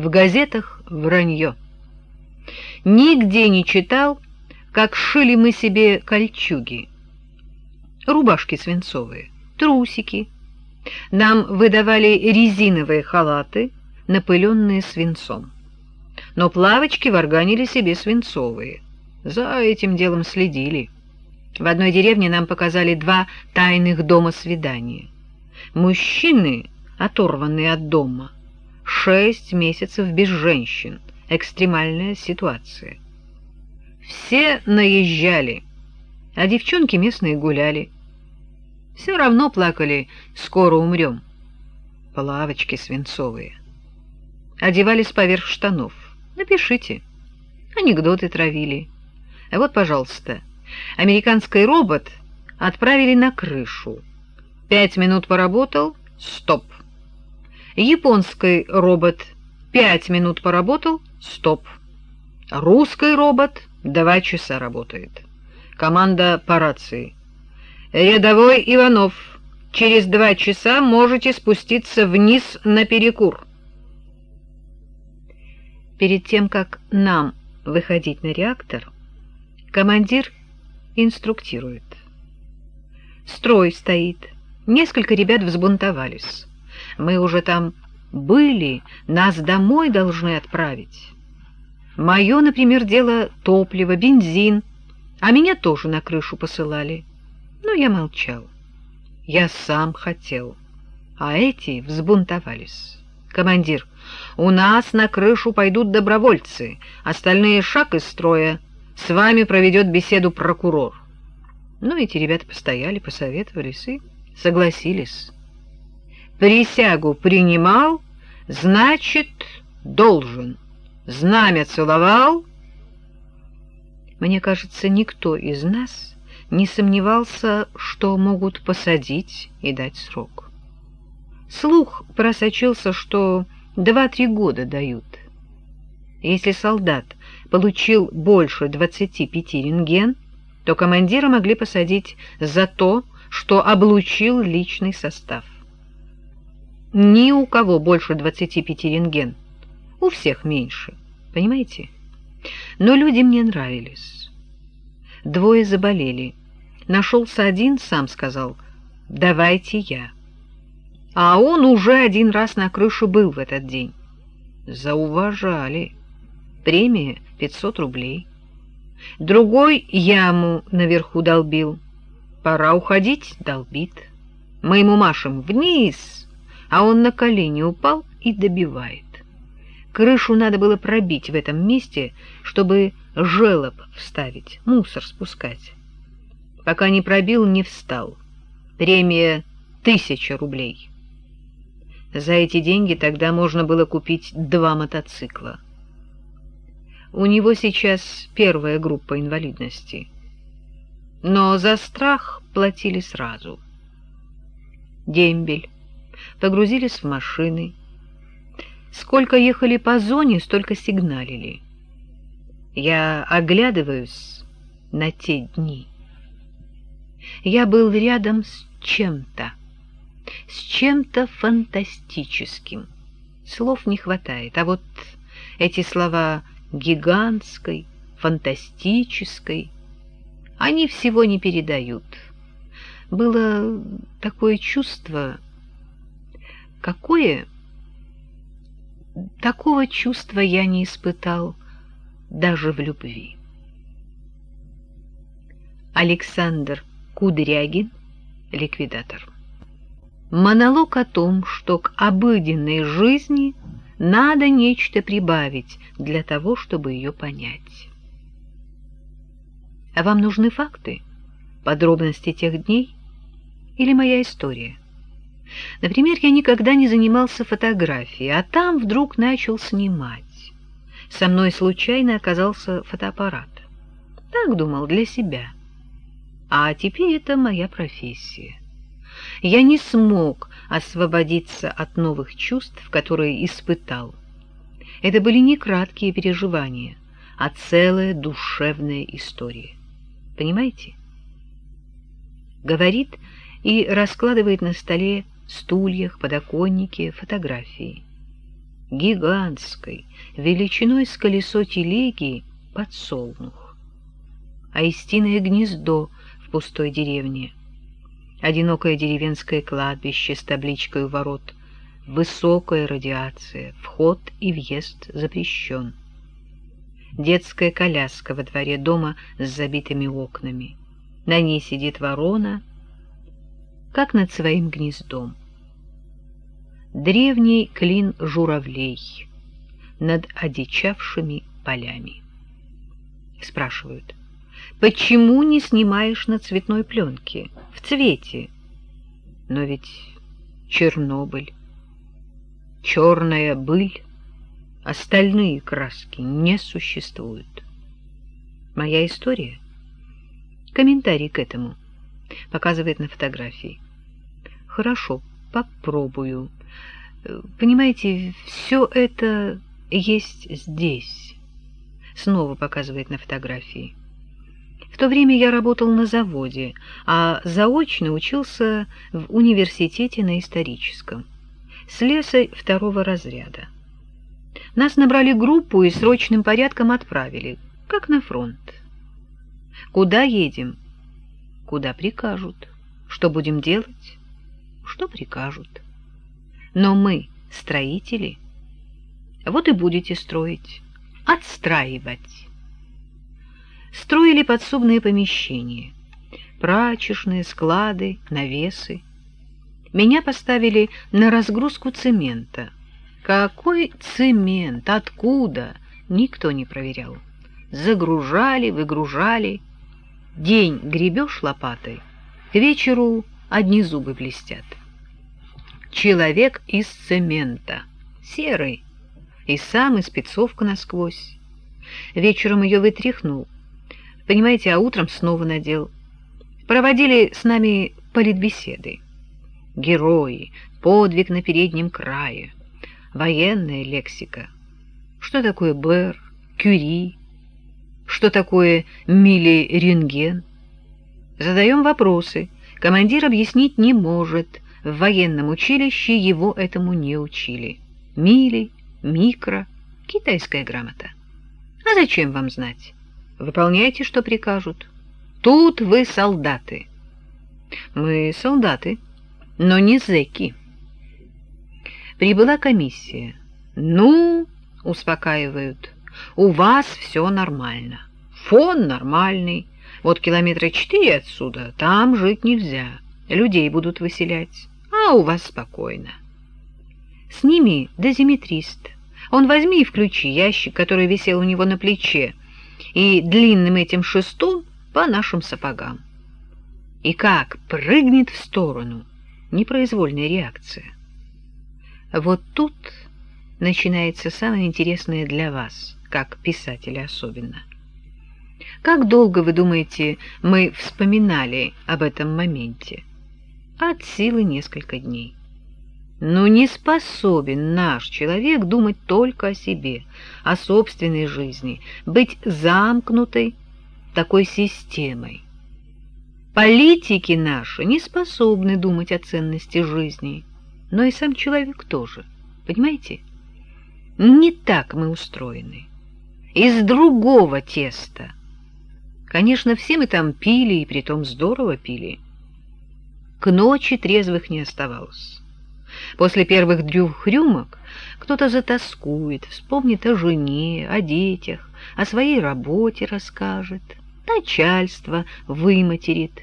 В газетах вранье. Нигде не читал, как шили мы себе кольчуги. Рубашки свинцовые, трусики. Нам выдавали резиновые халаты, напыленные свинцом. Но плавочки варганили себе свинцовые. За этим делом следили. В одной деревне нам показали два тайных дома свидания. Мужчины, оторванные от дома, шесть месяцев без женщин. Экстремальная ситуация. Все наезжали, а девчонки местные гуляли. Все равно плакали «скоро умрем». Плавочки свинцовые. Одевались поверх штанов. Напишите. Анекдоты травили. А вот, пожалуйста, американский робот отправили на крышу. Пять минут поработал — стоп. Японский робот пять минут поработал — стоп. Русский робот два часа работает. Команда по рации. Рядовой Иванов, через два часа можете спуститься вниз на перекур. Перед тем, как нам выходить на реактор, командир инструктирует. Строй стоит. Несколько ребят взбунтовались. Мы уже там были, нас домой должны отправить. Мое, например, дело топливо, бензин, а меня тоже на крышу посылали. Но я молчал. Я сам хотел, а эти взбунтовались. Командир, у нас на крышу пойдут добровольцы, остальные шаг из строя. С вами проведет беседу прокурор. Ну, эти ребята постояли, посоветовались и согласились. Присягу принимал, значит, должен. Знамя целовал. Мне кажется, никто из нас не сомневался, что могут посадить и дать срок. Слух просочился, что два-три года дают. Если солдат получил больше 25 рентген, то командира могли посадить за то, что облучил личный состав. Ни у кого больше 25 рентген, у всех меньше, понимаете? Но люди мне нравились. Двое заболели. Нашелся один, сам сказал, давайте я. А он уже один раз на крыше был в этот день. Зауважали. Премия 500 рублей. Другой яму наверху долбил. Пора уходить, долбит. Мы ему машем вниз, а он на колени упал и добивает. Крышу надо было пробить в этом месте, чтобы желоб вставить, мусор спускать. Пока не пробил, не встал. Премия тысяча рублей. За эти деньги тогда можно было купить два мотоцикла. У него сейчас первая группа инвалидности. Но за страх платили сразу. Дембель. Погрузились в машины. Сколько ехали по зоне, столько сигналили. Я оглядываюсь на те дни. Я был рядом с чем-то, с чем-то фантастическим. Слов не хватает, а вот эти слова гигантской, фантастической, они всего не передают. Было такое чувство, какое... Такого чувства я не испытал даже в любви. Александр Кудрягин, ликвидатор. Монолог о том, что к обыденной жизни надо нечто прибавить для того, чтобы ее понять. А вам нужны факты, подробности тех дней или моя история? Например, я никогда не занимался фотографией, а там вдруг начал снимать. Со мной случайно оказался фотоаппарат. Так думал, для себя. А теперь это моя профессия я не смог освободиться от новых чувств, которые испытал. Это были не краткие переживания, а целая душевная история. Понимаете? Говорит и раскладывает на столе стульях, подоконники, фотографии. гигантской, величиной с колесо телеги подсолнух. А истинное гнездо в пустой деревне. Одинокое деревенское кладбище с табличкой у ворот. Высокая радиация, вход и въезд запрещен. Детская коляска во дворе дома с забитыми окнами. На ней сидит ворона, как над своим гнездом. Древний клин журавлей над одичавшими полями. Спрашивают, почему не снимаешь на цветной пленке, в цвете? Но ведь Чернобыль, черная быль, остальные краски не существуют. Моя история, комментарий к этому, показывает на фотографии. Хорошо, попробую. Понимаете, все это есть здесь. Снова показывает на фотографии. В то время я работал на заводе, а заочно учился в университете на историческом. Слесарь второго разряда. Нас набрали группу и срочным порядком отправили, как на фронт. Куда едем? Куда прикажут. Что будем делать? Что прикажут. Но мы строители. Вот и будете строить, отстраивать. Строили подсобные помещения, прачечные, склады, навесы. Меня поставили на разгрузку цемента. Какой цемент? Откуда? Никто не проверял. Загружали, выгружали. День гребешь лопатой, к вечеру одни зубы блестят. Человек из цемента, серый, и сам и спецовка насквозь. Вечером ее вытряхнул, понимаете, а утром снова надел. Проводили с нами политбеседы. Герои, подвиг на переднем крае, военная лексика. Что такое Бер, Кюри, что такое мили-рентген? Задаем вопросы. Командир объяснить не может. В военном училище его этому не учили. Мили, микро, китайская грамота. А зачем вам знать? Выполняйте, что прикажут. Тут вы солдаты. Мы солдаты, но не зэки. Прибыла комиссия. Ну, успокаивают, у вас все нормально. Фон нормальный. Вот километра четыре отсюда, там жить нельзя. Людей будут выселять, а у вас спокойно. Сними дозиметрист. Он возьми и включи ящик, который висел у него на плече, и длинным этим шестом по нашим сапогам. И как прыгнет в сторону. Непроизвольная реакция. Вот тут начинается самое интересное для вас, как писателя особенно. Как долго, вы думаете, мы вспоминали об этом моменте? От силы несколько дней. Но не способен наш человек думать только о себе, о собственной жизни, быть замкнутой такой системой. Политики наши не способны думать о ценности жизни, но и сам человек тоже. Понимаете? Не так мы устроены. Из другого теста. Конечно, все мы там пили, и притом здорово пили. К ночи трезвых не оставалось. После первых двух рюмок кто-то затаскует, вспомнит о жене, о детях, о своей работе расскажет, начальство выматерит.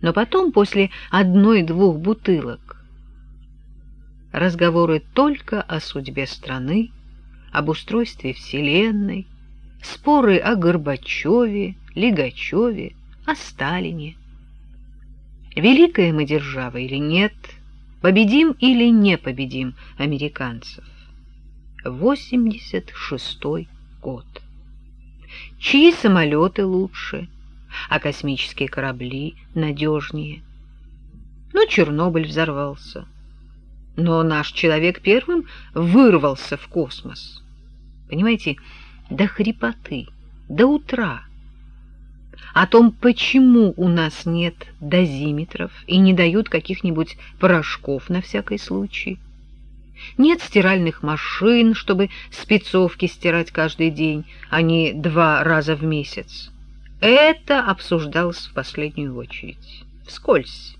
Но потом, после одной-двух бутылок, разговоры только о судьбе страны, об устройстве Вселенной, споры о Горбачеве, Лигачеве, о Сталине. Великая мы держава или нет, победим или не победим американцев. 86-й год. Чьи самолеты лучше, а космические корабли надежнее? Ну, Чернобыль взорвался. Но наш человек первым вырвался в космос. Понимаете, до хрипоты, до утра. О том, почему у нас нет дозиметров и не дают каких-нибудь порошков на всякий случай. Нет стиральных машин, чтобы спецовки стирать каждый день, а не два раза в месяц. Это обсуждалось в последнюю очередь, вскользь.